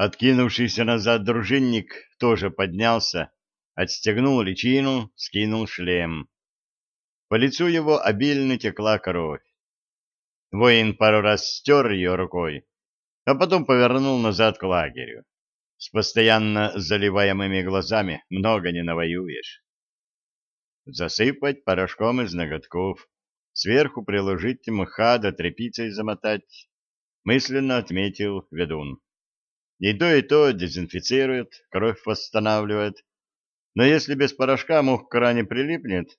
Откинувшийся назад дружинник тоже поднялся, отстегнул личину, скинул шлем. По лицу его обильно текла кровь. Воин пару раз стер ее рукой, а потом повернул назад к лагерю. С постоянно заливаемыми глазами много не навоюешь. Засыпать порошком из ноготков, сверху приложить мха да тряпицей замотать, мысленно отметил ведун. И то, и то дезинфицирует, кровь восстанавливает. Но если без порошка мух к ране прилипнет,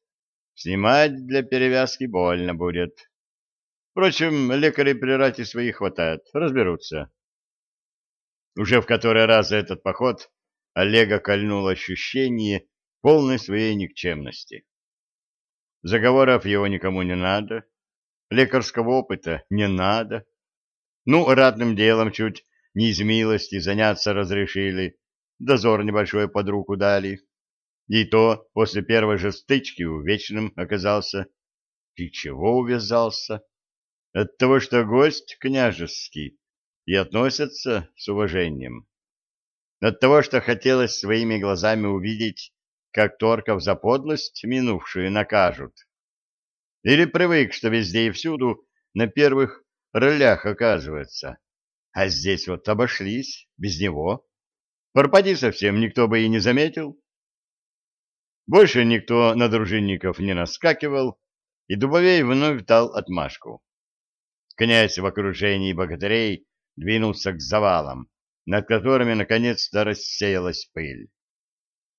снимать для перевязки больно будет. Впрочем, лекарей при рате своих хватает, разберутся. Уже в который раз за этот поход Олега кольнуло ощущение полной своей никчемности. Заговоров его никому не надо, лекарского опыта не надо. Ну, ратным делом чуть не из милости заняться разрешили, дозор небольшой под руку дали. И то после первой же стычки увечным оказался. И чего увязался? От того, что гость княжеский и относятся с уважением. От того, что хотелось своими глазами увидеть, как торков за подлость минувшую накажут. Или привык, что везде и всюду на первых ролях оказывается. А здесь вот обошлись, без него. Пропади совсем, никто бы и не заметил. Больше никто на дружинников не наскакивал, и Дубовей вновь дал отмашку. Князь в окружении богатырей двинулся к завалам, над которыми наконец-то рассеялась пыль.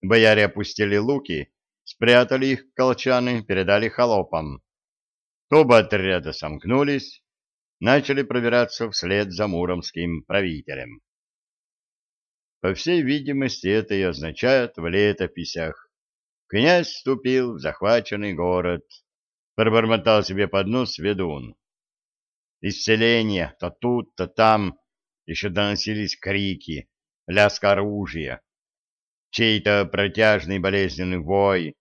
Бояре опустили луки, спрятали их колчаны, передали холопам. Оба отряда сомкнулись, начали пробираться вслед за муромским правителем. По всей видимости, это и означает в летописях. Князь вступил в захваченный город, пробормотал себе под нос ведун. Исцеление то тут, то там еще доносились крики, лязг оружия, чей-то протяжный болезненный вой.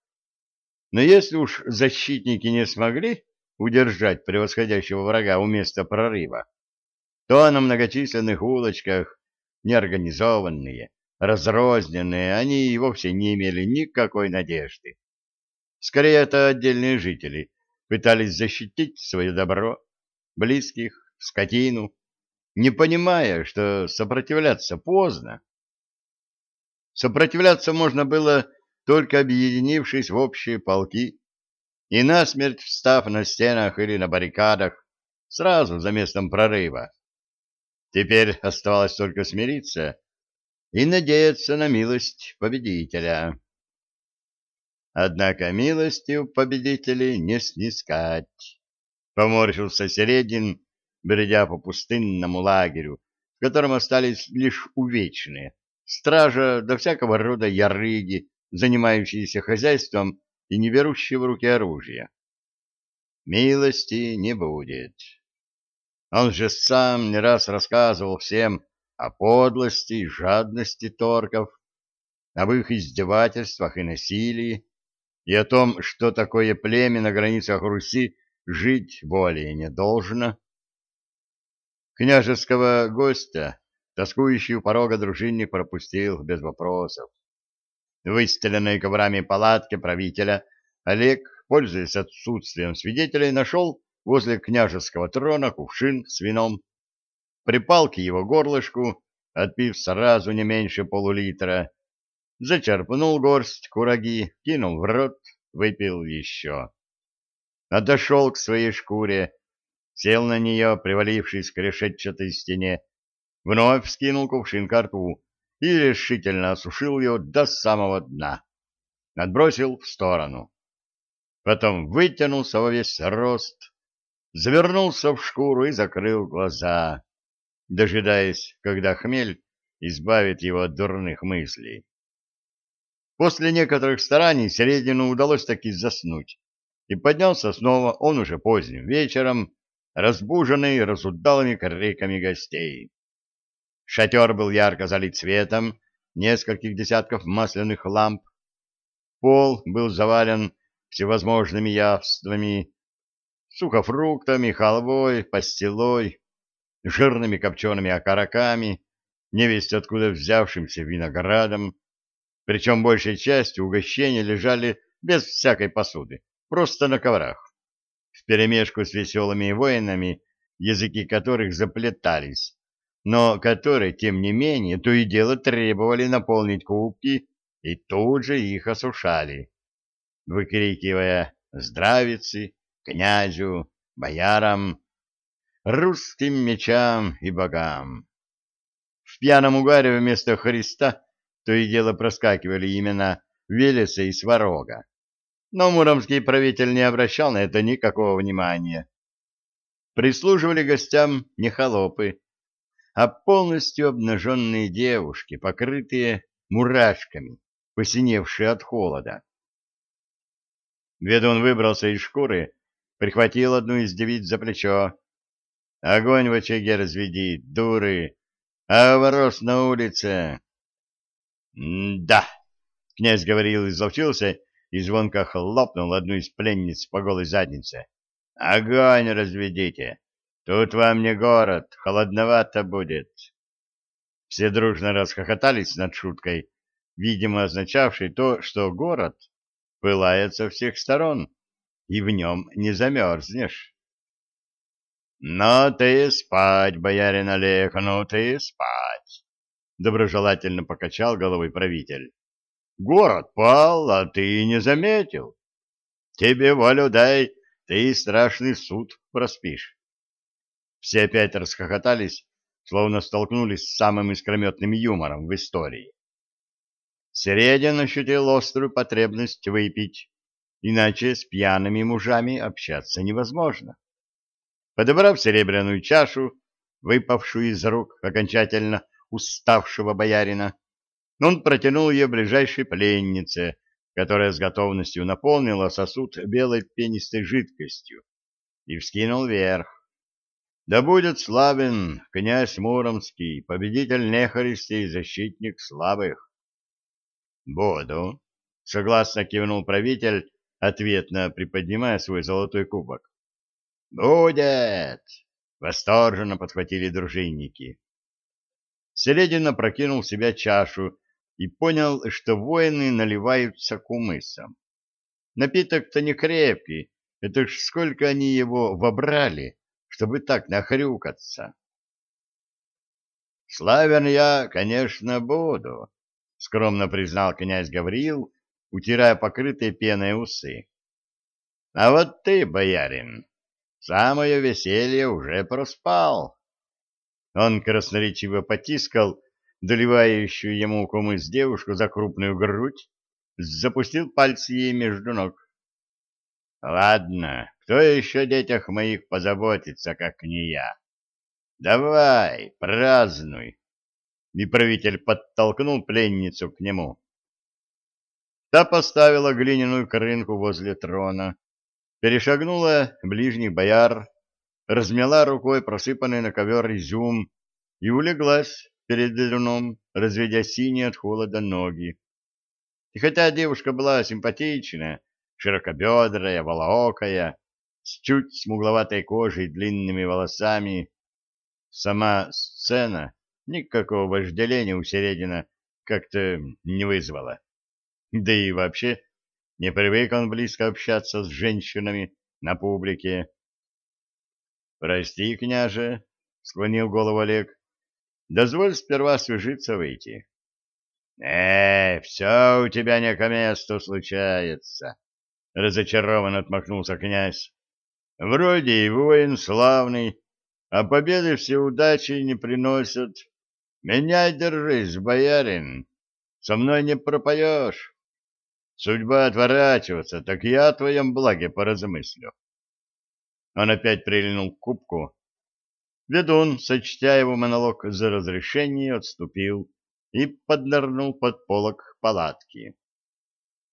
Но если уж защитники не смогли удержать превосходящего врага у места прорыва, то на многочисленных улочках неорганизованные, разрозненные, они и вовсе не имели никакой надежды. Скорее, это отдельные жители пытались защитить свое добро, близких, скотину, не понимая, что сопротивляться поздно. Сопротивляться можно было, только объединившись в общие полки и насмерть встав на стенах или на баррикадах сразу за местом прорыва. Теперь оставалось только смириться и надеяться на милость победителя. Однако милости у победителей не снискать. Поморщился Середин, бредя по пустынному лагерю, в котором остались лишь увечные, стража до всякого рода ярыги, занимающиеся хозяйством и не берущие в руки оружие. Милости не будет. Он же сам не раз рассказывал всем о подлости и жадности торков, об их издевательствах и насилии, и о том, что такое племя на границах Руси жить более не должно. Княжеского гостя, тоскующий у порога дружинник пропустил без вопросов. Выстеленной коврами палатке правителя Олег, пользуясь отсутствием свидетелей, нашел возле княжеского трона кувшин с вином, припал к его горлышку, отпив сразу не меньше полулитра, зачерпнул горсть кураги, кинул в рот, выпил еще. Отошел к своей шкуре, сел на нее, привалившись к решетчатой стене, вновь скинул кувшин ко рту и решительно осушил ее до самого дна. Отбросил в сторону. Потом вытянулся во весь рост, завернулся в шкуру и закрыл глаза, дожидаясь, когда хмель избавит его от дурных мыслей. После некоторых стараний Середину удалось таки заснуть, и поднялся снова он уже поздним вечером, разбуженный разудалыми криками гостей. Шатер был ярко залит светом нескольких десятков масляных ламп. Пол был завален всевозможными явствами, сухофруктами, халвой, пастилой, жирными копчеными окороками, невесть откуда взявшимся виноградом, причем большей частью угощения лежали без всякой посуды, просто на коврах, вперемешку с веселыми воинами, языки которых заплетались, но которые, тем не менее, то и дело требовали наполнить кубки и тут же их осушали, выкрикивая «Здравицы! Князю! Боярам! Русским мечам и богам!» В пьяном угаре вместо Христа то и дело проскакивали имена Велеса и Сварога. Но муромский правитель не обращал на это никакого внимания. Прислуживали гостям не холопы, а полностью обнаженные девушки, покрытые мурашками, посиневшие от холода. Ведун выбрался из шкуры, прихватил одну из девиц за плечо. «Огонь в очаге разведи, дуры! А ворос на улице!» «Да!» — князь говорил, изловчился и звонко хлопнул одну из пленниц по голой заднице. «Огонь разведите! Тут вам не город, холодновато будет!» Все дружно расхохотались над шуткой, видимо, означавшей то, что город пылает со всех сторон, и в нем не замерзнешь. «Ну ты спать, боярин Олег, ну ты спать!» Доброжелательно покачал головой правитель. «Город пал, а ты не заметил. Тебе волю дай, ты страшный суд проспишь». Все опять расхохотались, словно столкнулись с самым искрометным юмором в истории. Середин ощутил острую потребность выпить, иначе с пьяными мужами общаться невозможно. Подобрав серебряную чашу, выпавшую из рук окончательно уставшего боярина, он протянул ее ближайшей пленнице, которая с готовностью наполнила сосуд белой пенистой жидкостью и вскинул вверх. Да будет славен князь Муромский, победитель нехристи и защитник слабых. Буду, согласно кивнул правитель, ответно приподнимая свой золотой кубок. «Будет!» — восторженно подхватили дружинники. Середина прокинул в себя чашу и понял, что воины наливаются кумысом. Напиток-то не крепкий, это ж сколько они его вобрали, чтобы так нахрюкаться. «Славен я, конечно, буду», — скромно признал князь Гавриил, утирая покрытые пеной усы. «А вот ты, боярин, Самое веселье уже проспал. Он красноречиво потискал доливающую ему кумыс девушку за крупную грудь, запустил пальцы ей между ног. Ладно, кто еще о детях моих позаботится, как не я? Давай, празднуй. И правитель подтолкнул пленницу к нему. Та поставила глиняную корынку возле трона, перешагнула ближних бояр, размяла рукой просыпанный на ковер изюм и улеглась перед ведуном, разведя синие от холода ноги. И хотя девушка была симпатичная, широкобедрая, волоокая, с чуть смугловатой кожей и длинными волосами, сама сцена никакого вожделения у Середина как-то не вызвала. Да и вообще не привык он близко общаться с женщинами на публике. — Прости, княже, — склонил голову Олег. — Дозволь сперва освежиться выйти. — Э, все у тебя не к месту случается, — разочарованно отмахнулся князь. — Вроде и воин славный, а победы все удачи не приносят. Меня держись, боярин, со мной не пропоешь. Судьба отворачиваться, так я о твоем благе поразмыслю. Он опять прильнул к кубку. Ведун, сочтя его монолог за разрешение, отступил и поднырнул под полок палатки.